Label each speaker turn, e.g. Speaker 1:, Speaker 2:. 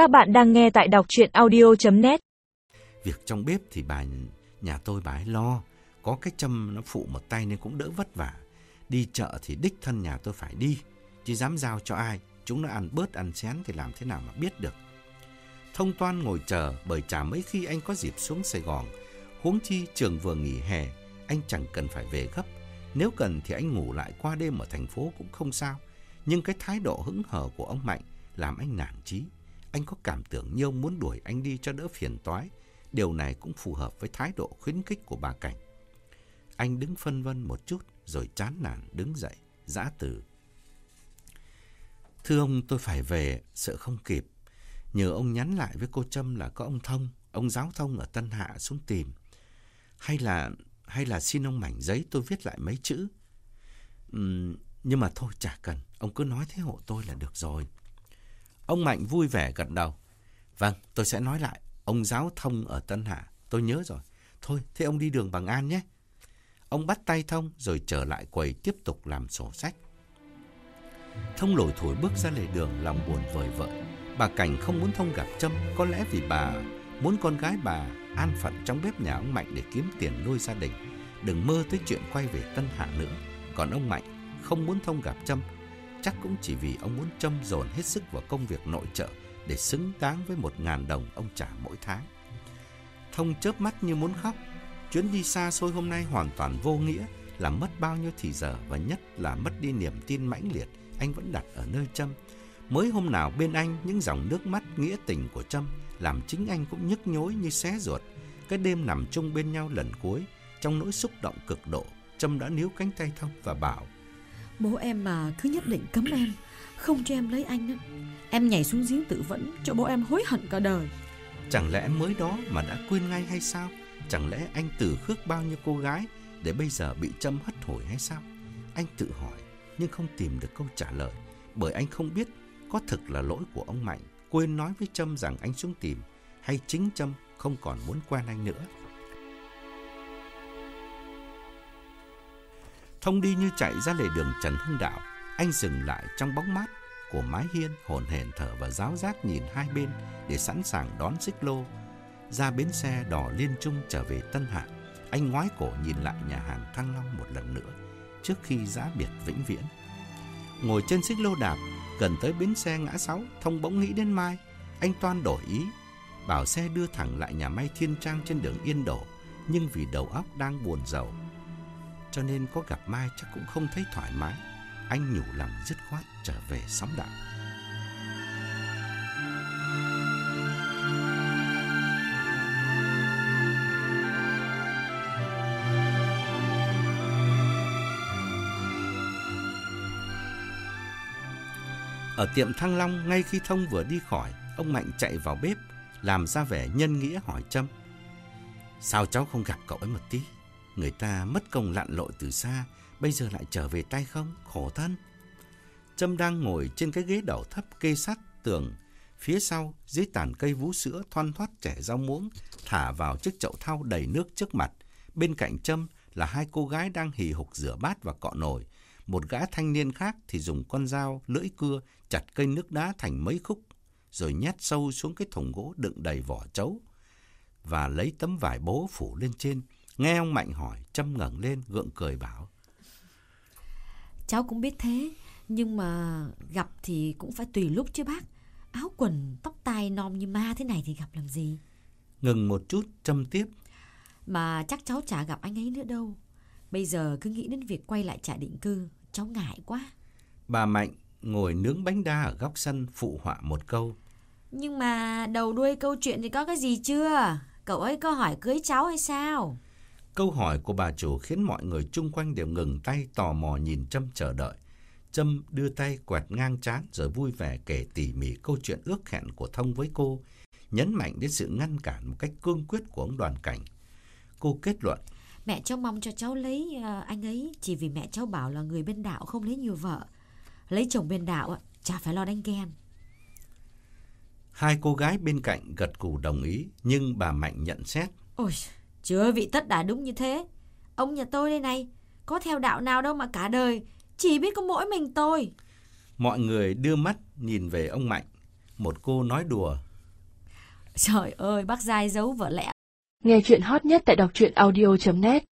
Speaker 1: Các bạn đang nghe tại đọc chuyện audio.net
Speaker 2: Việc trong bếp thì bà nhà tôi bà ấy lo. Có cái châm nó phụ một tay nên cũng đỡ vất vả. Đi chợ thì đích thân nhà tôi phải đi. Chứ dám giao cho ai. Chúng nó ăn bớt ăn xén thì làm thế nào mà biết được. Thông toan ngồi chờ bởi chả mấy khi anh có dịp xuống Sài Gòn. Huống chi trường vừa nghỉ hè, anh chẳng cần phải về gấp. Nếu cần thì anh ngủ lại qua đêm ở thành phố cũng không sao. Nhưng cái thái độ hững hờ của ông Mạnh làm anh nản chí. Anh có cảm tưởng như ông muốn đuổi anh đi cho đỡ phiền toái. Điều này cũng phù hợp với thái độ khuyến khích của bà Cảnh. Anh đứng phân vân một chút rồi chán nản đứng dậy, giã từ. Thưa ông, tôi phải về, sợ không kịp. Nhờ ông nhắn lại với cô Trâm là có ông Thông, ông giáo thông ở Tân Hạ xuống tìm. Hay là hay là xin ông mảnh giấy tôi viết lại mấy chữ. Uhm, nhưng mà thôi chả cần, ông cứ nói thế hộ tôi là được rồi. Ông Mạnh vui vẻ gật đầu. Vâng, tôi sẽ nói lại. Ông giáo thông ở Tân Hạ, tôi nhớ rồi. Thôi, thế ông đi đường bằng an nhé. Ông bắt tay Thông rồi trở lại quầy tiếp tục làm sổ sách. Thông lủi thủi bước ra lề đường lòng buồn vời vợi. Bà Cảnh không muốn Thông gặp Trâm, có lẽ vì bà muốn con gái bà an phận trong bếp nhà ông Mạnh để kiếm tiền nuôi gia đình. Đừng mơ tới chuyện quay về Tân Hạ nữa. Còn ông Mạnh không muốn Thông gặp Trâm, chắc cũng chỉ vì ông muốn châm dồn hết sức vào công việc nội trợ để xứng đáng với một ngàn đồng ông trả mỗi tháng. Thông chớp mắt như muốn khóc. Chuyến đi xa xôi hôm nay hoàn toàn vô nghĩa, làm mất bao nhiêu thì giờ và nhất là mất đi niềm tin mãnh liệt anh vẫn đặt ở nơi Trâm. Mới hôm nào bên anh những dòng nước mắt nghĩa tình của Trâm làm chính anh cũng nhức nhối như xé ruột. Cái đêm nằm chung bên nhau lần cuối, trong nỗi xúc động cực độ, Trâm đã níu cánh tay Thông và bảo
Speaker 3: Bố em mà cứ nhất định cấm em, Không cho em lấy anh á Em nhảy xuống giếng tự vẫn, cho bố em hối hận cả đời
Speaker 2: Chẳng lẽ mới đó mà đã quên ngay hay sao? Chẳng lẽ anh từ khước bao nhiêu cô gái để bây giờ bị châm hất hổi hay sao? Anh tự hỏi, nhưng không tìm được câu trả lời, bởi anh không biết có thực là lỗi của ông Mạnh quên nói với Trâm rằng anh xuống tìm, hay chính Trâm không còn muốn quen anh nữa. Thông đi như chạy ra lề đường Trần Hưng Đạo, anh dừng lại trong bóng mát của mái hiên hồn hển thở và giáo giác nhìn hai bên để sẵn sàng đón xích lô. Ra bến xe đỏ liên trung trở về Tân Hạ, anh ngoái cổ nhìn lại nhà hàng Thăng Long một lần nữa trước khi giã biệt vĩnh viễn. Ngồi trên xích lô đạp, gần tới bến xe ngã sáu, Thông bỗng nghĩ đến Mai. Anh toan đổi ý, bảo xe đưa thẳng lại nhà may Thiên Trang trên đường Yên Đổ, nhưng vì đầu óc đang buồn rầu. Cho nên có gặp Mai chắc cũng không thấy thoải mái. Anh nhủ lòng dứt khoát trở về sóng đạo. Ở tiệm Thăng Long, ngay khi Thông vừa đi khỏi, ông Mạnh chạy vào bếp, làm ra vẻ nhân nghĩa hỏi Trâm. Sao cháu không gặp cậu ấy một tí? Người ta mất công lặn lội từ xa, bây giờ lại trở về tay không, khổ thân. Trâm đang ngồi trên cái ghế đầu thấp kê sát tường, phía sau dưới tàn cây vú sữa thoăn thoát trẻ rau muống, thả vào chiếc chậu thau đầy nước trước mặt. Bên cạnh Trâm là hai cô gái đang hì hục rửa bát và cọ nồi. Một gã thanh niên khác thì dùng con dao lưỡi cưa chặt cây nước đá thành mấy khúc, rồi nhét sâu xuống cái thùng gỗ đựng đầy vỏ trấu và lấy tấm vải bố phủ lên trên. Nghe ông Mạnh hỏi, Trâm ngẩng lên gượng cười bảo.
Speaker 3: Cháu cũng biết thế, nhưng mà gặp thì cũng phải tùy lúc chứ bác. Áo quần, tóc tai nom như ma thế này thì gặp làm gì?
Speaker 2: Ngừng một chút, Trâm tiếp.
Speaker 3: Mà chắc cháu chả gặp anh ấy nữa đâu. Bây giờ cứ nghĩ đến việc quay lại trại định cư, cháu ngại quá.
Speaker 2: Bà Mạnh ngồi nướng bánh đa ở góc sân phụ họa một câu.
Speaker 3: Nhưng mà đầu đuôi câu chuyện thì có cái gì chưa? Cậu ấy có hỏi cưới cháu hay sao?
Speaker 2: Câu hỏi của bà chủ khiến mọi người chung quanh đều ngừng tay tò mò nhìn Trâm chờ đợi. Trâm đưa tay quẹt ngang trán rồi vui vẻ kể tỉ mỉ câu chuyện ước hẹn của Thông với cô, nhấn mạnh đến sự ngăn cản một cách cương quyết của ông đoàn cảnh. Cô kết luận.
Speaker 3: Mẹ cháu mong cho cháu lấy uh, anh ấy chỉ vì mẹ cháu bảo là người bên đạo không lấy nhiều vợ. Lấy chồng bên đạo chả phải lo đánh ghen.
Speaker 2: Hai cô gái bên cạnh gật cù đồng ý, nhưng bà Mạnh nhận xét.
Speaker 3: Ôi, chưa vị tất đã đúng như thế. Ông nhà tôi đây này, có theo đạo nào đâu mà cả đời, chỉ biết có mỗi mình tôi.
Speaker 2: Mọi người đưa mắt nhìn về ông Mạnh. Một cô nói đùa.
Speaker 3: Trời ơi, bác dai giấu vợ lẽ
Speaker 4: Nghe chuyện hot nhất tại đọc truyện audio.net